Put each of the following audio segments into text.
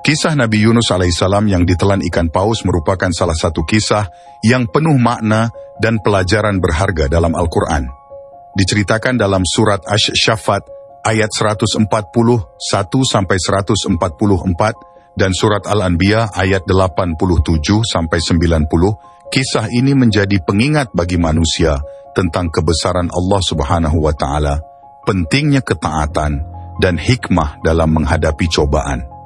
Kisah Nabi Yunus alaihissalam yang ditelan ikan paus merupakan salah satu kisah yang penuh makna dan pelajaran berharga dalam Al-Quran. Diceritakan dalam surat Ash-Shafat ayat 141 sampai 144 dan surat Al-Anbiya ayat 87 sampai 90, kisah ini menjadi pengingat bagi manusia tentang kebesaran Allah Subhanahu wa taala, pentingnya ketaatan dan hikmah dalam menghadapi cobaan.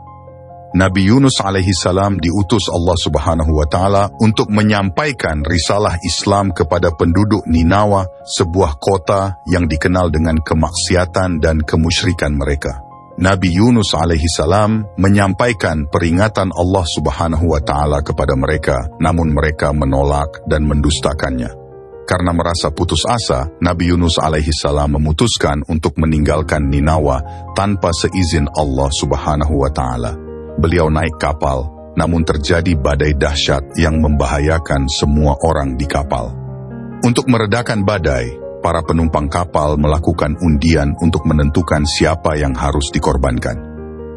Nabi Yunus alaihi salam diutus Allah Subhanahu wa taala untuk menyampaikan risalah Islam kepada penduduk Ninawa, sebuah kota yang dikenal dengan kemaksiatan dan kemusyrikan mereka. Nabi Yunus alaihi salam menyampaikan peringatan Allah Subhanahu wa taala kepada mereka, namun mereka menolak dan mendustakannya. Karena merasa putus asa, Nabi Yunus alaihi salam memutuskan untuk meninggalkan Ninawa tanpa seizin Allah Subhanahu wa taala. Beliau naik kapal, namun terjadi badai dahsyat yang membahayakan semua orang di kapal. Untuk meredakan badai, para penumpang kapal melakukan undian untuk menentukan siapa yang harus dikorbankan.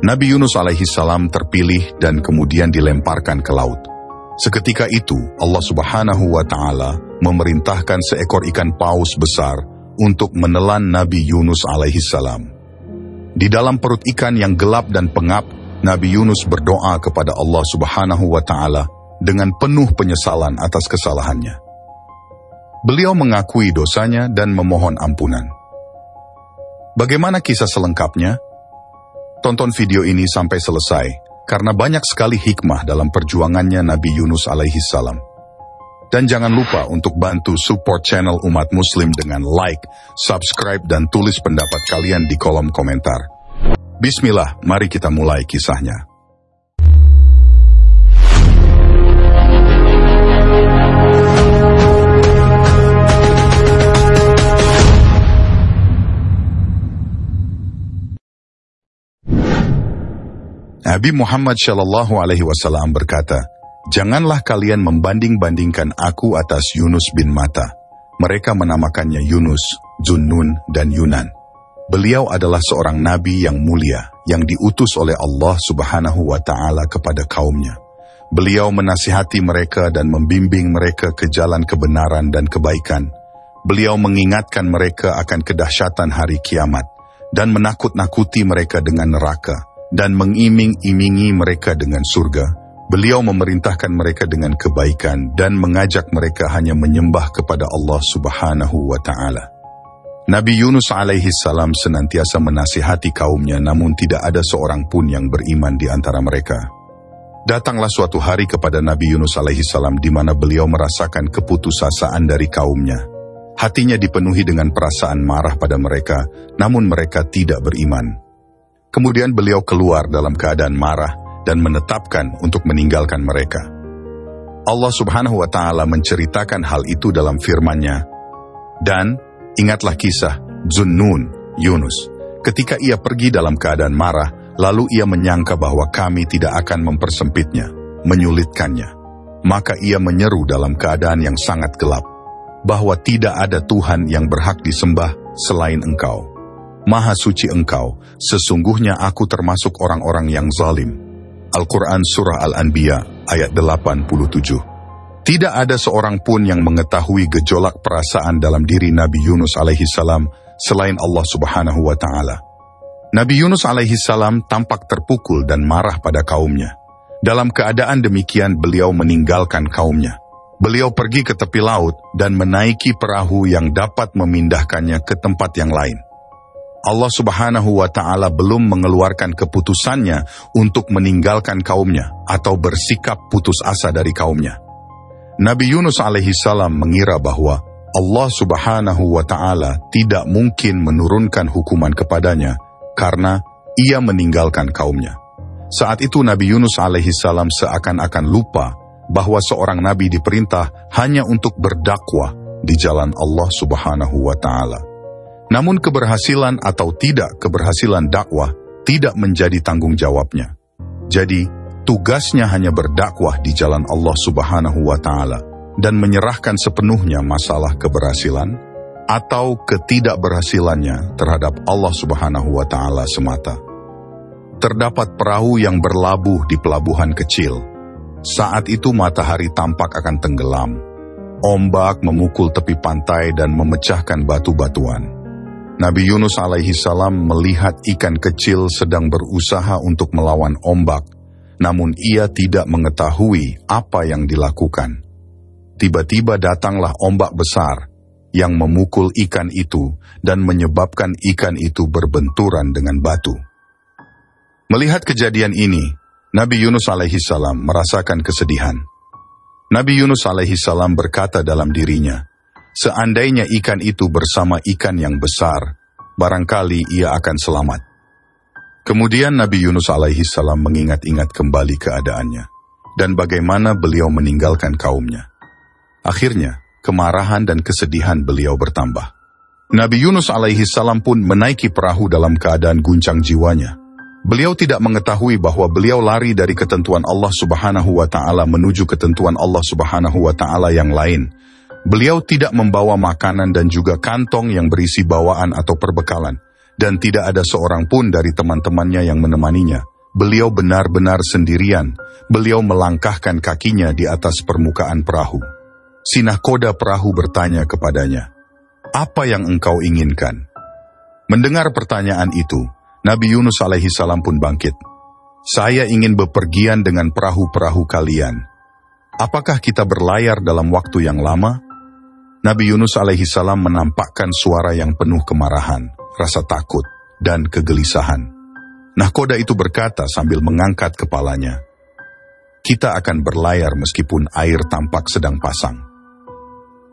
Nabi Yunus alaihi salam terpilih dan kemudian dilemparkan ke laut. Seketika itu, Allah Subhanahu wa taala memerintahkan seekor ikan paus besar untuk menelan Nabi Yunus alaihi salam. Di dalam perut ikan yang gelap dan pengap, Nabi Yunus berdoa kepada Allah Subhanahu wa taala dengan penuh penyesalan atas kesalahannya. Beliau mengakui dosanya dan memohon ampunan. Bagaimana kisah selengkapnya? Tonton video ini sampai selesai karena banyak sekali hikmah dalam perjuangannya Nabi Yunus alaihi salam. Dan jangan lupa untuk bantu support channel umat muslim dengan like, subscribe, dan tulis pendapat kalian di kolom komentar. Bismillah, mari kita mulai kisahnya. Nabi Muhammad Shallallahu Alaihi Wasallam berkata, Janganlah kalian membanding-bandingkan aku atas Yunus bin Mata. Mereka menamakannya Yunus, Junnun, dan Yunan. Beliau adalah seorang nabi yang mulia yang diutus oleh Allah Subhanahu wa taala kepada kaumnya. Beliau menasihati mereka dan membimbing mereka ke jalan kebenaran dan kebaikan. Beliau mengingatkan mereka akan kedahsyatan hari kiamat dan menakut-nakuti mereka dengan neraka dan mengiming-imingi mereka dengan surga. Beliau memerintahkan mereka dengan kebaikan dan mengajak mereka hanya menyembah kepada Allah Subhanahu wa taala. Nabi Yunus alaihi salam senantiasa menasihati kaumnya namun tidak ada seorang pun yang beriman di antara mereka. Datanglah suatu hari kepada Nabi Yunus alaihi salam di mana beliau merasakan keputusasaan dari kaumnya. Hatinya dipenuhi dengan perasaan marah pada mereka, namun mereka tidak beriman. Kemudian beliau keluar dalam keadaan marah dan menetapkan untuk meninggalkan mereka. Allah subhanahu wa ta'ala menceritakan hal itu dalam firman-Nya, Dan Ingatlah kisah Zunnun, Yunus. Ketika ia pergi dalam keadaan marah, lalu ia menyangka bahwa kami tidak akan mempersempitnya, menyulitkannya. Maka ia menyeru dalam keadaan yang sangat gelap, bahwa tidak ada Tuhan yang berhak disembah selain engkau. Maha suci engkau, sesungguhnya aku termasuk orang-orang yang zalim. Al-Quran Surah Al-Anbiya ayat 87 tidak ada seorang pun yang mengetahui gejolak perasaan dalam diri Nabi Yunus alaihi salam selain Allah subhanahu wa ta'ala. Nabi Yunus alaihi salam tampak terpukul dan marah pada kaumnya. Dalam keadaan demikian beliau meninggalkan kaumnya. Beliau pergi ke tepi laut dan menaiki perahu yang dapat memindahkannya ke tempat yang lain. Allah subhanahu wa ta'ala belum mengeluarkan keputusannya untuk meninggalkan kaumnya atau bersikap putus asa dari kaumnya. Nabi Yunus alaihi salam mengira bahwa Allah subhanahu wa ta'ala tidak mungkin menurunkan hukuman kepadanya karena ia meninggalkan kaumnya. Saat itu Nabi Yunus alaihi salam seakan-akan lupa bahwa seorang nabi diperintah hanya untuk berdakwah di jalan Allah subhanahu wa ta'ala. Namun keberhasilan atau tidak keberhasilan dakwah tidak menjadi tanggung jawabnya. Jadi, tugasnya hanya berdakwah di jalan Allah Subhanahu wa taala dan menyerahkan sepenuhnya masalah keberhasilan atau ketidakberhasilannya terhadap Allah Subhanahu wa taala semata. terdapat perahu yang berlabuh di pelabuhan kecil. Saat itu matahari tampak akan tenggelam. Ombak memukul tepi pantai dan memecahkan batu-batuan. Nabi Yunus alaihi salam melihat ikan kecil sedang berusaha untuk melawan ombak, namun ia tidak mengetahui apa yang dilakukan. Tiba-tiba datanglah ombak besar yang memukul ikan itu dan menyebabkan ikan itu berbenturan dengan batu. Melihat kejadian ini, Nabi Yunus alaihi salam merasakan kesedihan. Nabi Yunus alaihi salam berkata dalam dirinya, seandainya ikan itu bersama ikan yang besar, barangkali ia akan selamat. Kemudian Nabi Yunus alaihi salam mengingat-ingat kembali keadaannya dan bagaimana beliau meninggalkan kaumnya. Akhirnya, kemarahan dan kesedihan beliau bertambah. Nabi Yunus alaihi salam pun menaiki perahu dalam keadaan guncang jiwanya Beliau tidak mengetahui bahwa beliau lari dari ketentuan Allah Subhanahu wa taala menuju ketentuan Allah Subhanahu wa taala yang lain. Beliau tidak membawa makanan dan juga kantong yang berisi bawaan atau perbekalan dan tidak ada seorang pun dari teman-temannya yang menemaninya. Beliau benar-benar sendirian. Beliau melangkahkan kakinya di atas permukaan perahu. Sinahkoda perahu bertanya kepadanya, "Apa yang engkau inginkan?" Mendengar pertanyaan itu, Nabi Yunus alaihi salam pun bangkit. Saya ingin bepergian dengan perahu-perahu kalian. Apakah kita berlayar dalam waktu yang lama? Nabi Yunus alaihi salam menampakkan suara yang penuh kemarahan, rasa takut, dan kegelisahan. Nahkoda itu berkata sambil mengangkat kepalanya, kita akan berlayar meskipun air tampak sedang pasang.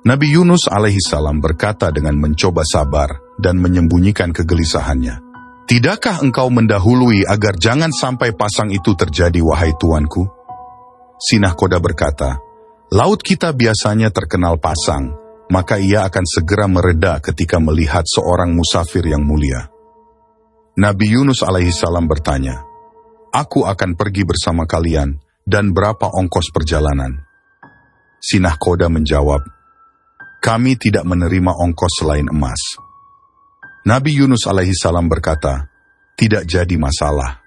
Nabi Yunus alaihi salam berkata dengan mencoba sabar dan menyembunyikan kegelisahannya. Tidakkah engkau mendahului agar jangan sampai pasang itu terjadi, wahai tuanku? Sinah Koda berkata, Laut kita biasanya terkenal pasang, maka ia akan segera mereda ketika melihat seorang musafir yang mulia. Nabi Yunus alaihissalam bertanya, Aku akan pergi bersama kalian, dan berapa ongkos perjalanan? Sinah Koda menjawab, Kami tidak menerima ongkos selain emas. Nabi Yunus alaihi salam berkata, tidak jadi masalah.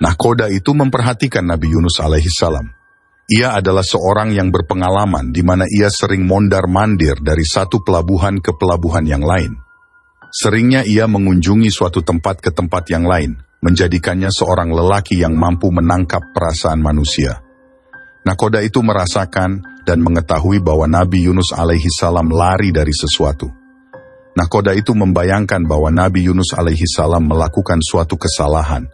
Nahkoda itu memperhatikan Nabi Yunus alaihi salam. Ia adalah seorang yang berpengalaman di mana ia sering mondar-mandir dari satu pelabuhan ke pelabuhan yang lain. Seringnya ia mengunjungi suatu tempat ke tempat yang lain, menjadikannya seorang lelaki yang mampu menangkap perasaan manusia. Nakoda itu merasakan dan mengetahui bahwa Nabi Yunus alaihi salam lari dari sesuatu. Nakoda itu membayangkan bahwa Nabi Yunus alaihi salam melakukan suatu kesalahan,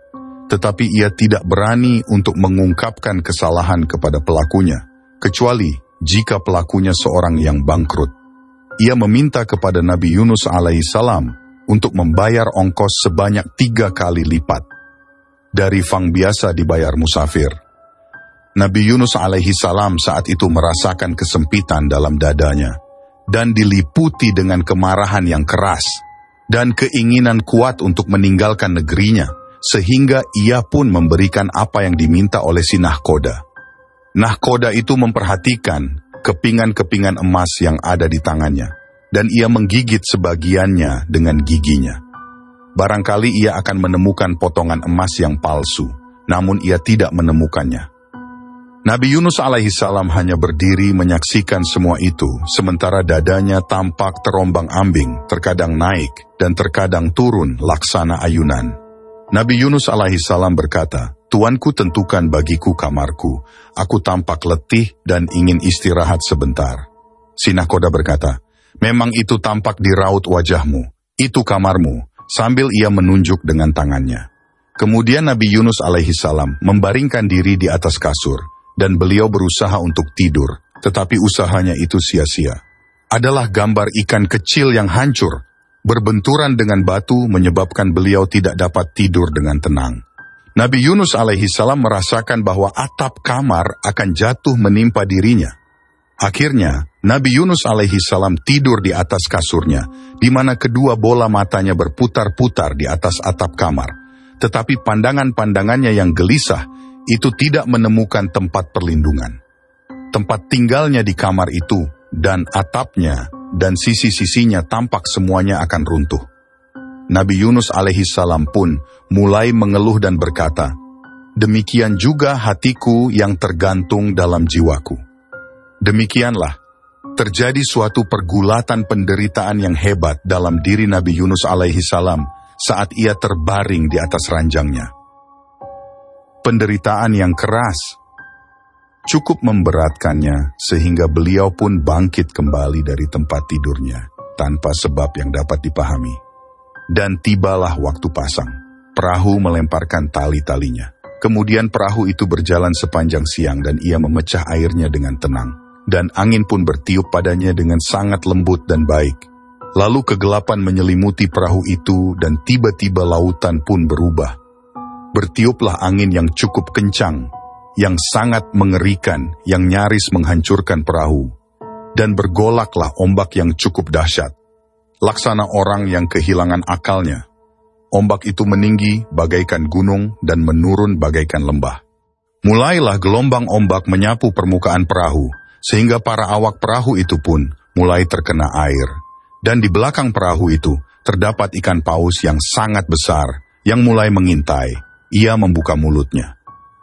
tetapi ia tidak berani untuk mengungkapkan kesalahan kepada pelakunya, kecuali jika pelakunya seorang yang bangkrut. Ia meminta kepada Nabi Yunus alaihi salam untuk membayar ongkos sebanyak tiga kali lipat dari fang biasa dibayar musafir. Nabi Yunus alaihi salam saat itu merasakan kesempitan dalam dadanya dan diliputi dengan kemarahan yang keras dan keinginan kuat untuk meninggalkan negerinya, sehingga ia pun memberikan apa yang diminta oleh si nahkoda. Nahkoda itu memperhatikan kepingan-kepingan emas yang ada di tangannya, dan ia menggigit sebagiannya dengan giginya. Barangkali ia akan menemukan potongan emas yang palsu, namun ia tidak menemukannya. Nabi Yunus alaihissalam hanya berdiri menyaksikan semua itu, sementara dadanya tampak terombang-ambing, terkadang naik dan terkadang turun laksana ayunan. Nabi Yunus alaihissalam berkata, Tuanku tentukan bagiku kamarku, aku tampak letih dan ingin istirahat sebentar. Sinakoda berkata, Memang itu tampak di raut wajahmu, itu kamarmu, sambil ia menunjuk dengan tangannya. Kemudian Nabi Yunus alaihissalam membaringkan diri di atas kasur, dan beliau berusaha untuk tidur, tetapi usahanya itu sia-sia. Adalah gambar ikan kecil yang hancur, berbenturan dengan batu menyebabkan beliau tidak dapat tidur dengan tenang. Nabi Yunus alaihi salam merasakan bahwa atap kamar akan jatuh menimpa dirinya. Akhirnya, Nabi Yunus alaihi salam tidur di atas kasurnya, di mana kedua bola matanya berputar-putar di atas atap kamar. Tetapi pandangan-pandangannya yang gelisah itu tidak menemukan tempat perlindungan. Tempat tinggalnya di kamar itu dan atapnya dan sisi-sisinya tampak semuanya akan runtuh. Nabi Yunus alaihi salam pun mulai mengeluh dan berkata, Demikian juga hatiku yang tergantung dalam jiwaku. Demikianlah, terjadi suatu pergulatan penderitaan yang hebat dalam diri Nabi Yunus alaihi salam saat ia terbaring di atas ranjangnya. Penderitaan yang keras cukup memberatkannya sehingga beliau pun bangkit kembali dari tempat tidurnya tanpa sebab yang dapat dipahami. Dan tibalah waktu pasang. Perahu melemparkan tali-talinya. Kemudian perahu itu berjalan sepanjang siang dan ia memecah airnya dengan tenang. Dan angin pun bertiup padanya dengan sangat lembut dan baik. Lalu kegelapan menyelimuti perahu itu dan tiba-tiba lautan pun berubah. Bertiuplah angin yang cukup kencang yang sangat mengerikan yang nyaris menghancurkan perahu, dan bergolaklah ombak yang cukup dahsyat. Laksana orang yang kehilangan akalnya. Ombak itu meninggi bagaikan gunung dan menurun bagaikan lembah. Mulailah gelombang ombak menyapu permukaan perahu, sehingga para awak perahu itu pun mulai terkena air. Dan di belakang perahu itu terdapat ikan paus yang sangat besar, yang mulai mengintai. Ia membuka mulutnya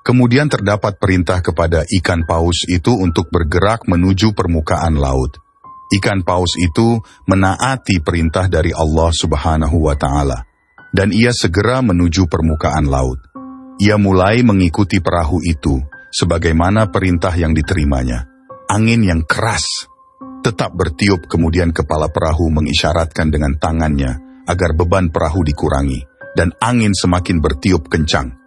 Kemudian terdapat perintah kepada ikan paus itu untuk bergerak menuju permukaan laut. Ikan paus itu menaati perintah dari Allah Subhanahu wa Ta'ala, dan ia segera menuju permukaan laut. Ia mulai mengikuti perahu itu, sebagaimana perintah yang diterimanya. Angin yang keras tetap bertiup, kemudian kepala perahu mengisyaratkan dengan tangannya agar beban perahu dikurangi, dan angin semakin bertiup kencang.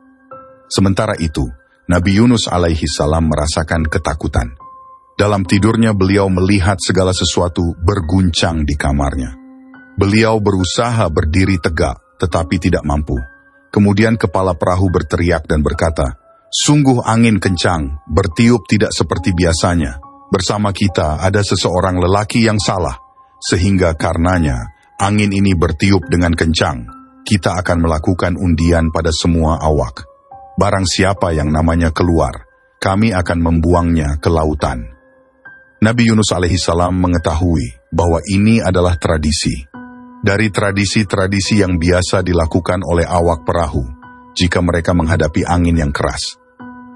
Sementara itu, Nabi Yunus alaihi salam merasakan ketakutan. Dalam tidurnya beliau melihat segala sesuatu berguncang di kamarnya. Beliau berusaha berdiri tegak, tetapi tidak mampu. Kemudian kepala perahu berteriak dan berkata, Sungguh angin kencang, bertiup tidak seperti biasanya. Bersama kita ada seseorang lelaki yang salah, sehingga karenanya angin ini bertiup dengan kencang. Kita akan melakukan undian pada semua awak. Barang siapa yang namanya keluar, kami akan membuangnya ke lautan. Nabi Yunus alaihissalam mengetahui bahwa ini adalah tradisi. Dari tradisi-tradisi yang biasa dilakukan oleh awak perahu jika mereka menghadapi angin yang keras.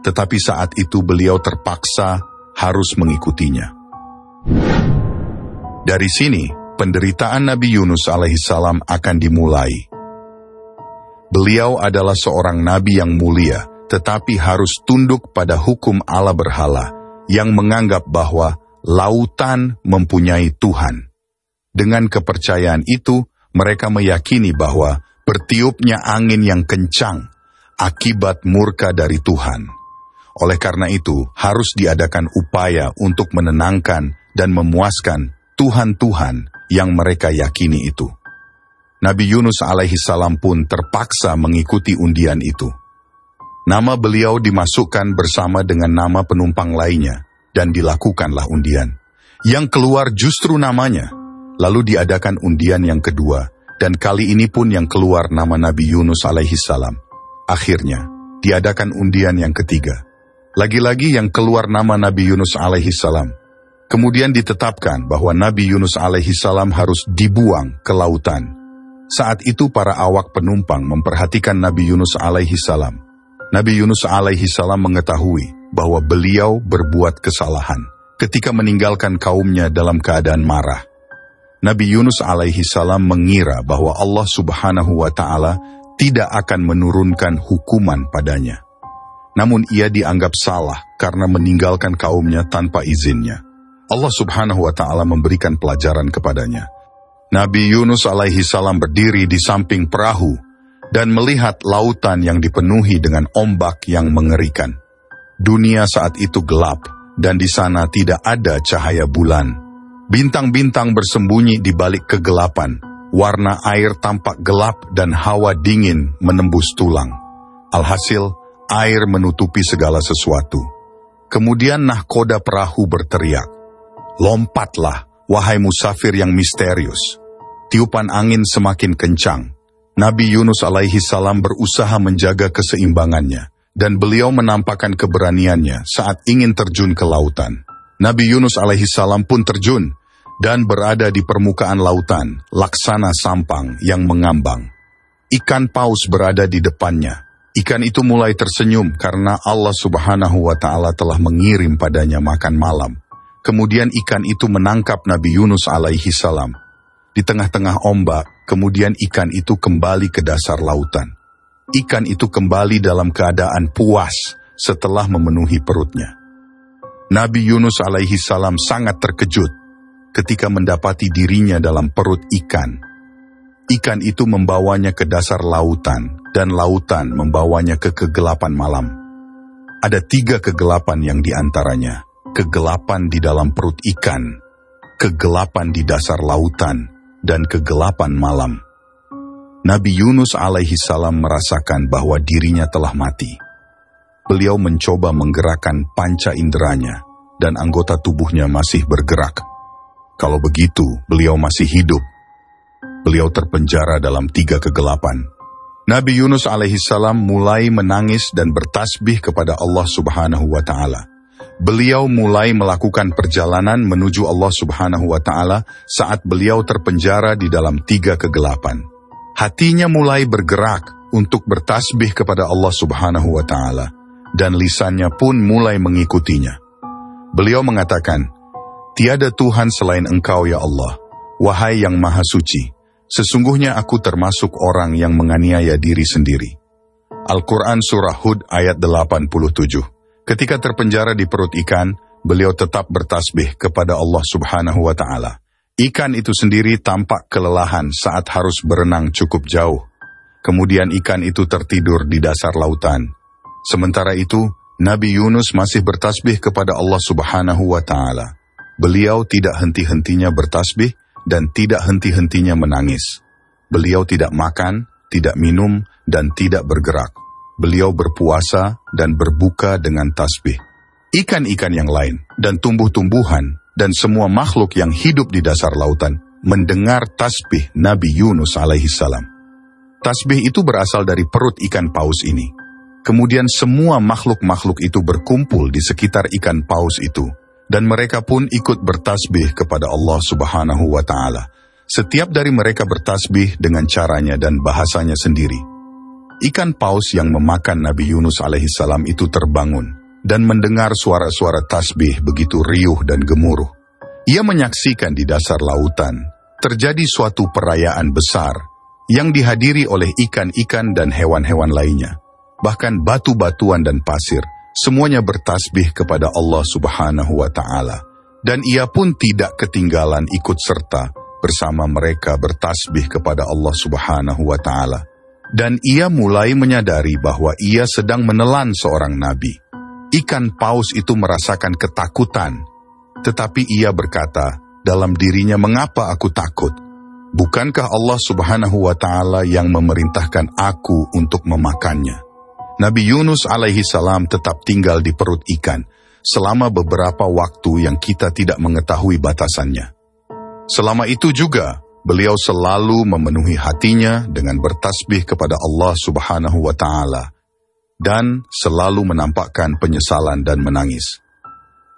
Tetapi saat itu beliau terpaksa harus mengikutinya. Dari sini, penderitaan Nabi Yunus alaihissalam akan dimulai Beliau adalah seorang nabi yang mulia, tetapi harus tunduk pada hukum Allah berhala yang menganggap bahwa lautan mempunyai Tuhan. Dengan kepercayaan itu, mereka meyakini bahwa bertiupnya angin yang kencang akibat murka dari Tuhan. Oleh karena itu, harus diadakan upaya untuk menenangkan dan memuaskan Tuhan-Tuhan yang mereka yakini itu. Nabi Yunus alaihi salam pun terpaksa mengikuti undian itu. Nama beliau dimasukkan bersama dengan nama penumpang lainnya, dan dilakukanlah undian. Yang keluar justru namanya, lalu diadakan undian yang kedua, dan kali ini pun yang keluar nama Nabi Yunus alaihi salam. Akhirnya, diadakan undian yang ketiga. Lagi-lagi yang keluar nama Nabi Yunus alaihi salam. Kemudian ditetapkan bahwa Nabi Yunus alaihi salam harus dibuang ke lautan saat itu para awak penumpang memperhatikan Nabi Yunus alaihi salam. Nabi Yunus alaihi salam mengetahui bahwa beliau berbuat kesalahan ketika meninggalkan kaumnya dalam keadaan marah. Nabi Yunus alaihi salam mengira bahwa Allah subhanahu wa ta'ala tidak akan menurunkan hukuman padanya. Namun ia dianggap salah karena meninggalkan kaumnya tanpa izinnya. Allah subhanahu wa ta'ala memberikan pelajaran kepadanya. Nabi Yunus alaihi salam berdiri di samping perahu dan melihat lautan yang dipenuhi dengan ombak yang mengerikan. Dunia saat itu gelap dan di sana tidak ada cahaya bulan. Bintang-bintang bersembunyi di balik kegelapan. Warna air tampak gelap dan hawa dingin menembus tulang. Alhasil, air menutupi segala sesuatu. Kemudian nahkoda perahu berteriak, Lompatlah, Wahai musafir yang misterius, tiupan angin semakin kencang. Nabi Yunus alaihi salam berusaha menjaga keseimbangannya, dan beliau menampakkan keberaniannya saat ingin terjun ke lautan. Nabi Yunus alaihi salam pun terjun, dan berada di permukaan lautan, laksana sampang yang mengambang. Ikan paus berada di depannya. Ikan itu mulai tersenyum karena Allah subhanahu wa ta'ala telah mengirim padanya makan malam. Kemudian ikan itu menangkap Nabi Yunus alaihi salam. Di tengah-tengah ombak, kemudian ikan itu kembali ke dasar lautan. Ikan itu kembali dalam keadaan puas setelah memenuhi perutnya. Nabi Yunus alaihi salam sangat terkejut ketika mendapati dirinya dalam perut ikan. Ikan itu membawanya ke dasar lautan, dan lautan membawanya ke kegelapan malam. Ada tiga kegelapan yang di antaranya. Kegelapan di dalam perut ikan, kegelapan di dasar lautan, dan kegelapan malam. Nabi Yunus alaihi salam merasakan bahwa dirinya telah mati. Beliau mencoba menggerakkan panca inderanya, dan anggota tubuhnya masih bergerak. Kalau begitu, beliau masih hidup. Beliau terpenjara dalam tiga kegelapan. Nabi Yunus alaihissalam mulai menangis dan bertasbih kepada Allah subhanahu wa ta'ala. Beliau mulai melakukan perjalanan menuju Allah subhanahu wa ta'ala saat beliau terpenjara di dalam tiga kegelapan. Hatinya mulai bergerak untuk bertasbih kepada Allah subhanahu wa ta'ala. Dan lisannya pun mulai mengikutinya. Beliau mengatakan, Tiada Tuhan selain Engkau ya Allah, wahai yang maha suci. Sesungguhnya aku termasuk orang yang menganiaya diri sendiri. Al-Quran Surah Hud ayat 87 Ketika terpenjara di perut ikan, beliau tetap bertasbih kepada Allah subhanahu wa ta'ala. Ikan itu sendiri tampak kelelahan saat harus berenang cukup jauh. Kemudian ikan itu tertidur di dasar lautan. Sementara itu, Nabi Yunus masih bertasbih kepada Allah subhanahu wa ta'ala. Beliau tidak henti-hentinya bertasbih dan tidak henti-hentinya menangis. Beliau tidak makan, tidak minum, dan tidak bergerak. Beliau berpuasa dan berbuka dengan tasbih. Ikan-ikan yang lain dan tumbuh-tumbuhan dan semua makhluk yang hidup di dasar lautan mendengar tasbih Nabi Yunus alaihi salam. Tasbih itu berasal dari perut ikan paus ini. Kemudian semua makhluk-makhluk itu berkumpul di sekitar ikan paus itu dan mereka pun ikut bertasbih kepada Allah Subhanahu wa taala. Setiap dari mereka bertasbih dengan caranya dan bahasanya sendiri. Ikan paus yang memakan Nabi Yunus alaihissalam itu terbangun dan mendengar suara-suara tasbih begitu riuh dan gemuruh. Ia menyaksikan di dasar lautan terjadi suatu perayaan besar yang dihadiri oleh ikan-ikan dan hewan-hewan lainnya. Bahkan batu-batuan dan pasir semuanya bertasbih kepada Allah Subhanahu wa taala dan ia pun tidak ketinggalan ikut serta bersama mereka bertasbih kepada Allah Subhanahu wa taala dan ia mulai menyadari bahwa ia sedang menelan seorang nabi. Ikan paus itu merasakan ketakutan. Tetapi ia berkata dalam dirinya mengapa aku takut? Bukankah Allah Subhanahu wa taala yang memerintahkan aku untuk memakannya? Nabi Yunus alaihi salam tetap tinggal di perut ikan selama beberapa waktu yang kita tidak mengetahui batasannya. Selama itu juga, beliau selalu memenuhi hatinya dengan bertasbih kepada Allah subhanahu wa ta'ala dan selalu menampakkan penyesalan dan menangis.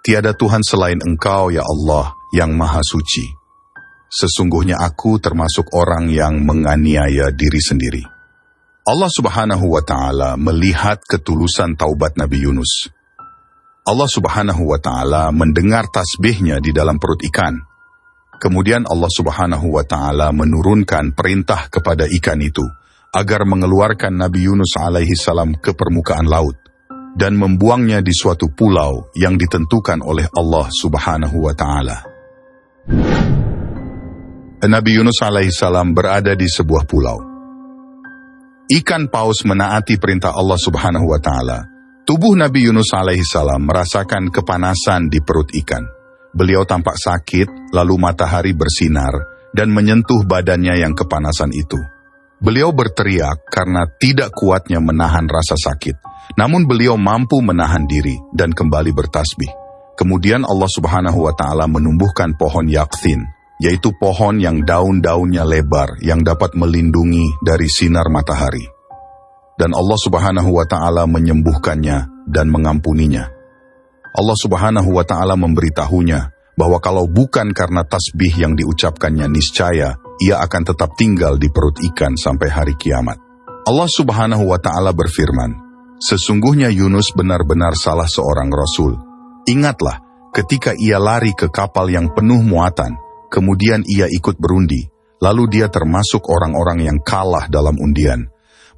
Tiada Tuhan selain engkau ya Allah yang maha suci. Sesungguhnya aku termasuk orang yang menganiaya diri sendiri. Allah Subhanahu wa taala melihat ketulusan taubat Nabi Yunus. Allah Subhanahu wa taala mendengar tasbihnya di dalam perut ikan. Kemudian Allah Subhanahu wa taala menurunkan perintah kepada ikan itu agar mengeluarkan Nabi Yunus alaihi salam ke permukaan laut dan membuangnya di suatu pulau yang ditentukan oleh Allah Subhanahu wa taala. Nabi Yunus alaihi salam berada di sebuah pulau. Ikan paus menaati perintah Allah subhanahu wa ta'ala. Tubuh Nabi Yunus alaihi salam merasakan kepanasan di perut ikan. Beliau tampak sakit, lalu matahari bersinar dan menyentuh badannya yang kepanasan itu. Beliau berteriak karena tidak kuatnya menahan rasa sakit. Namun beliau mampu menahan diri dan kembali bertasbih. Kemudian Allah subhanahu wa ta'ala menumbuhkan pohon yakthin yaitu pohon yang daun-daunnya lebar yang dapat melindungi dari sinar matahari. Dan Allah Subhanahu wa taala menyembuhkannya dan mengampuninya. Allah Subhanahu wa taala memberitahunya bahwa kalau bukan karena tasbih yang diucapkannya niscaya ia akan tetap tinggal di perut ikan sampai hari kiamat. Allah subhanahu wa ta'ala berfirman, Sesungguhnya Yunus benar-benar salah seorang Rasul. Ingatlah, ketika ia lari ke kapal yang penuh muatan, kemudian ia ikut berundi, lalu dia termasuk orang-orang yang kalah dalam undian.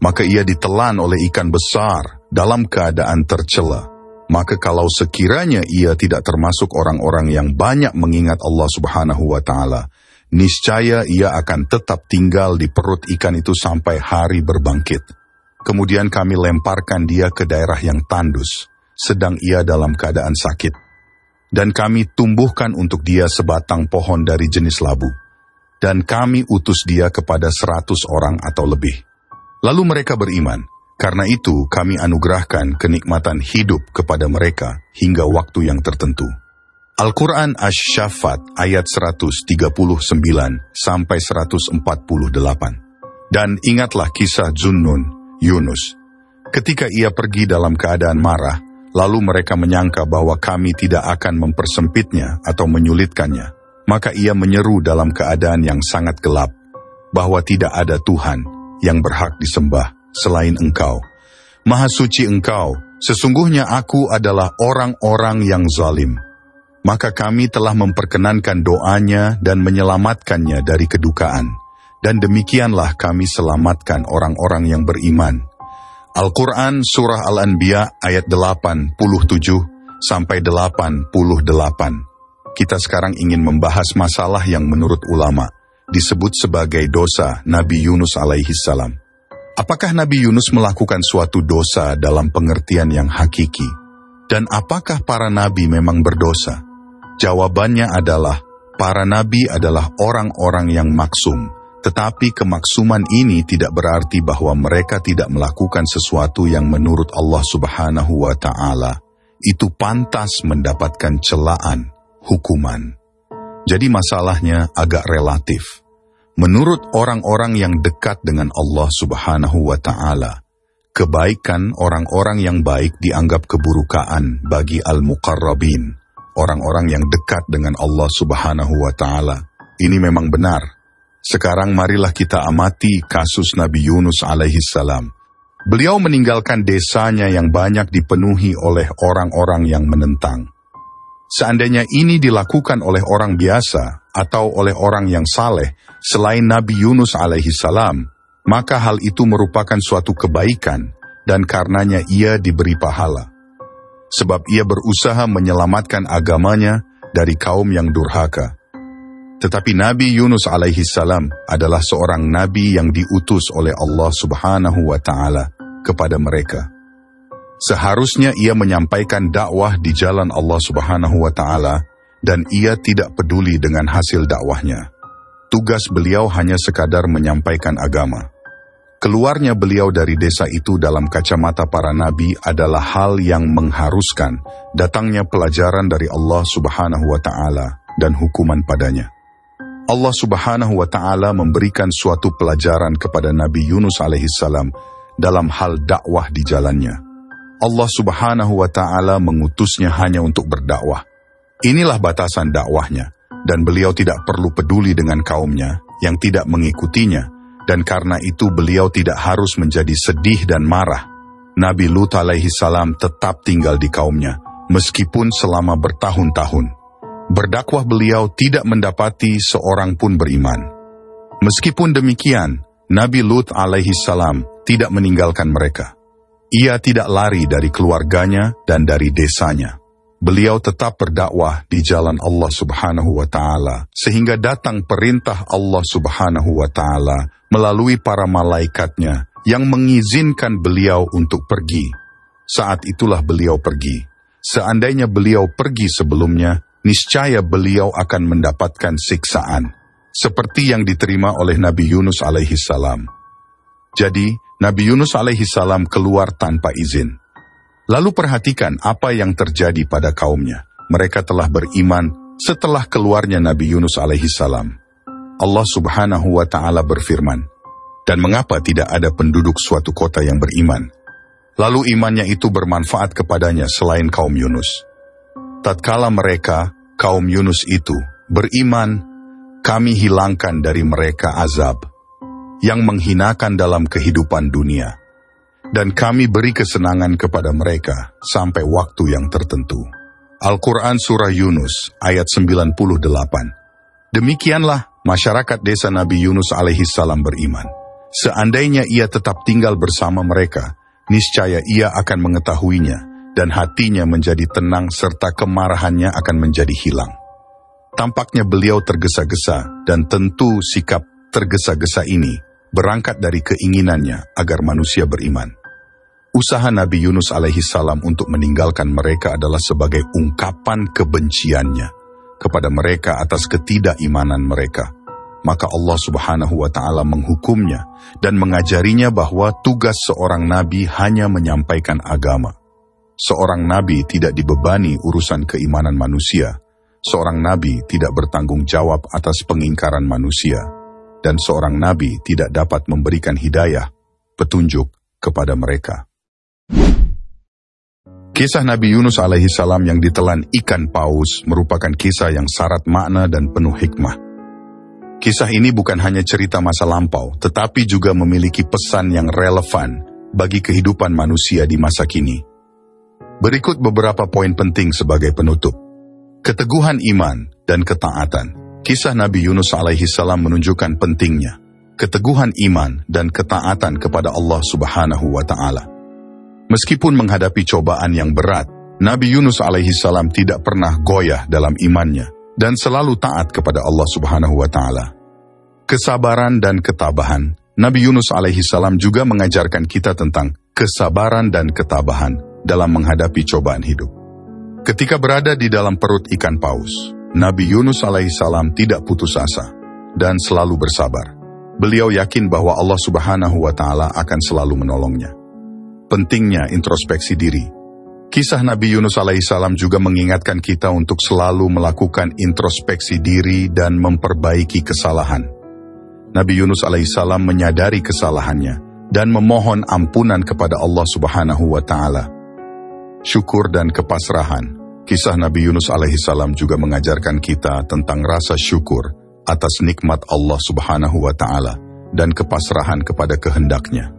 Maka ia ditelan oleh ikan besar dalam keadaan tercela. Maka kalau sekiranya ia tidak termasuk orang-orang yang banyak mengingat Allah subhanahu wa ta'ala, niscaya ia akan tetap tinggal di perut ikan itu sampai hari berbangkit. Kemudian kami lemparkan dia ke daerah yang tandus, sedang ia dalam keadaan sakit. Dan kami tumbuhkan untuk dia sebatang pohon dari jenis labu. Dan kami utus dia kepada seratus orang atau lebih. Lalu mereka beriman, karena itu kami anugerahkan kenikmatan hidup kepada mereka hingga waktu yang tertentu. Al-Quran Ash-Shafat ayat 139 sampai 148. Dan ingatlah kisah Zunnun, Yunus. Ketika ia pergi dalam keadaan marah, lalu mereka menyangka bahwa kami tidak akan mempersempitnya atau menyulitkannya. Maka ia menyeru dalam keadaan yang sangat gelap, bahwa tidak ada Tuhan yang berhak disembah selain engkau. Maha suci engkau, sesungguhnya aku adalah orang-orang yang zalim maka kami telah memperkenankan doanya dan menyelamatkannya dari kedukaan. Dan demikianlah kami selamatkan orang-orang yang beriman. Al-Quran Surah Al-Anbiya ayat 87 sampai 88. Kita sekarang ingin membahas masalah yang menurut ulama disebut sebagai dosa Nabi Yunus alaihi salam. Apakah Nabi Yunus melakukan suatu dosa dalam pengertian yang hakiki? Dan apakah para nabi memang berdosa? Jawabannya adalah, para nabi adalah orang-orang yang maksum, tetapi kemaksuman ini tidak berarti bahwa mereka tidak melakukan sesuatu yang menurut Allah Subhanahu wa Ta'ala itu pantas mendapatkan celaan, hukuman. Jadi, masalahnya agak relatif. Menurut orang-orang yang dekat dengan Allah Subhanahu wa Ta'ala, kebaikan orang-orang yang baik dianggap keburukaan bagi al-muqarrabin orang-orang yang dekat dengan Allah Subhanahu wa taala. Ini memang benar. Sekarang marilah kita amati kasus Nabi Yunus alaihi salam. Beliau meninggalkan desanya yang banyak dipenuhi oleh orang-orang yang menentang. Seandainya ini dilakukan oleh orang biasa atau oleh orang yang saleh selain Nabi Yunus alaihi salam, maka hal itu merupakan suatu kebaikan dan karenanya ia diberi pahala sebab ia berusaha menyelamatkan agamanya dari kaum yang durhaka. Tetapi Nabi Yunus alaihi salam adalah seorang nabi yang diutus oleh Allah subhanahu wa ta'ala kepada mereka. Seharusnya ia menyampaikan dakwah di jalan Allah subhanahu wa ta'ala dan ia tidak peduli dengan hasil dakwahnya. Tugas beliau hanya sekadar menyampaikan agama. Keluarnya beliau dari desa itu dalam kacamata para nabi adalah hal yang mengharuskan datangnya pelajaran dari Allah Subhanahu wa taala dan hukuman padanya. Allah Subhanahu wa taala memberikan suatu pelajaran kepada Nabi Yunus alaihissalam dalam hal dakwah di jalannya. Allah Subhanahu wa taala mengutusnya hanya untuk berdakwah. Inilah batasan dakwahnya dan beliau tidak perlu peduli dengan kaumnya yang tidak mengikutinya dan karena itu beliau tidak harus menjadi sedih dan marah. Nabi Lut alaihi salam tetap tinggal di kaumnya, meskipun selama bertahun-tahun. Berdakwah beliau tidak mendapati seorang pun beriman. Meskipun demikian, Nabi Lut alaihi salam tidak meninggalkan mereka. Ia tidak lari dari keluarganya dan dari desanya beliau tetap berdakwah di jalan Allah Subhanahu wa taala sehingga datang perintah Allah Subhanahu wa taala melalui para malaikatnya yang mengizinkan beliau untuk pergi. Saat itulah beliau pergi. Seandainya beliau pergi sebelumnya, niscaya beliau akan mendapatkan siksaan seperti yang diterima oleh Nabi Yunus alaihi salam. Jadi, Nabi Yunus alaihi salam keluar tanpa izin. Lalu perhatikan apa yang terjadi pada kaumnya. Mereka telah beriman setelah keluarnya Nabi Yunus alaihi salam. Allah subhanahu wa ta'ala berfirman, Dan mengapa tidak ada penduduk suatu kota yang beriman? Lalu imannya itu bermanfaat kepadanya selain kaum Yunus. Tatkala mereka, kaum Yunus itu, beriman, kami hilangkan dari mereka azab yang menghinakan dalam kehidupan dunia. Dan kami beri kesenangan kepada mereka sampai waktu yang tertentu. Al-Quran Surah Yunus ayat 98 Demikianlah masyarakat desa Nabi Yunus alaihi salam beriman. Seandainya ia tetap tinggal bersama mereka, niscaya ia akan mengetahuinya dan hatinya menjadi tenang serta kemarahannya akan menjadi hilang. Tampaknya beliau tergesa-gesa dan tentu sikap tergesa-gesa ini berangkat dari keinginannya agar manusia beriman. Usaha Nabi Yunus alaihi salam untuk meninggalkan mereka adalah sebagai ungkapan kebenciannya kepada mereka atas ketidakimanan mereka. Maka Allah subhanahu wa ta'ala menghukumnya dan mengajarinya bahwa tugas seorang nabi hanya menyampaikan agama. Seorang nabi tidak dibebani urusan keimanan manusia. Seorang nabi tidak bertanggung jawab atas pengingkaran manusia. Dan seorang nabi tidak dapat memberikan hidayah, petunjuk kepada mereka. Kisah Nabi Yunus alaihi salam yang ditelan ikan paus merupakan kisah yang syarat makna dan penuh hikmah. Kisah ini bukan hanya cerita masa lampau, tetapi juga memiliki pesan yang relevan bagi kehidupan manusia di masa kini. Berikut beberapa poin penting sebagai penutup. Keteguhan iman dan ketaatan. Kisah Nabi Yunus alaihi salam menunjukkan pentingnya keteguhan iman dan ketaatan kepada Allah Subhanahu wa taala. Meskipun menghadapi cobaan yang berat, Nabi Yunus alaihi salam tidak pernah goyah dalam imannya dan selalu taat kepada Allah Subhanahu wa taala. Kesabaran dan ketabahan. Nabi Yunus alaihi salam juga mengajarkan kita tentang kesabaran dan ketabahan dalam menghadapi cobaan hidup. Ketika berada di dalam perut ikan paus, Nabi Yunus alaihi salam tidak putus asa dan selalu bersabar. Beliau yakin bahwa Allah Subhanahu wa taala akan selalu menolongnya pentingnya introspeksi diri. Kisah Nabi Yunus alaihissalam juga mengingatkan kita untuk selalu melakukan introspeksi diri dan memperbaiki kesalahan. Nabi Yunus alaihissalam menyadari kesalahannya dan memohon ampunan kepada Allah subhanahu wa ta'ala. Syukur dan kepasrahan. Kisah Nabi Yunus alaihissalam juga mengajarkan kita tentang rasa syukur atas nikmat Allah subhanahu wa ta'ala dan kepasrahan kepada kehendaknya.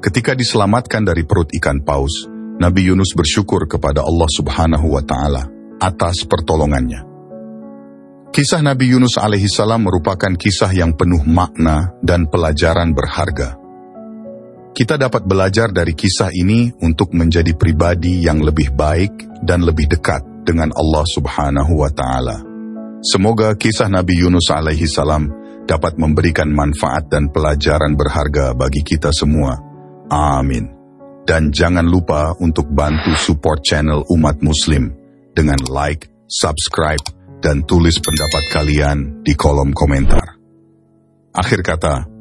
Ketika diselamatkan dari perut ikan paus, Nabi Yunus bersyukur kepada Allah Subhanahu wa taala atas pertolongannya. Kisah Nabi Yunus alaihi salam merupakan kisah yang penuh makna dan pelajaran berharga. Kita dapat belajar dari kisah ini untuk menjadi pribadi yang lebih baik dan lebih dekat dengan Allah Subhanahu wa taala. Semoga kisah Nabi Yunus alaihi salam dapat memberikan manfaat dan pelajaran berharga bagi kita semua Amin. Dan jangan lupa untuk bantu support channel umat muslim dengan like, subscribe, dan tulis pendapat kalian di kolom komentar. Akhir kata,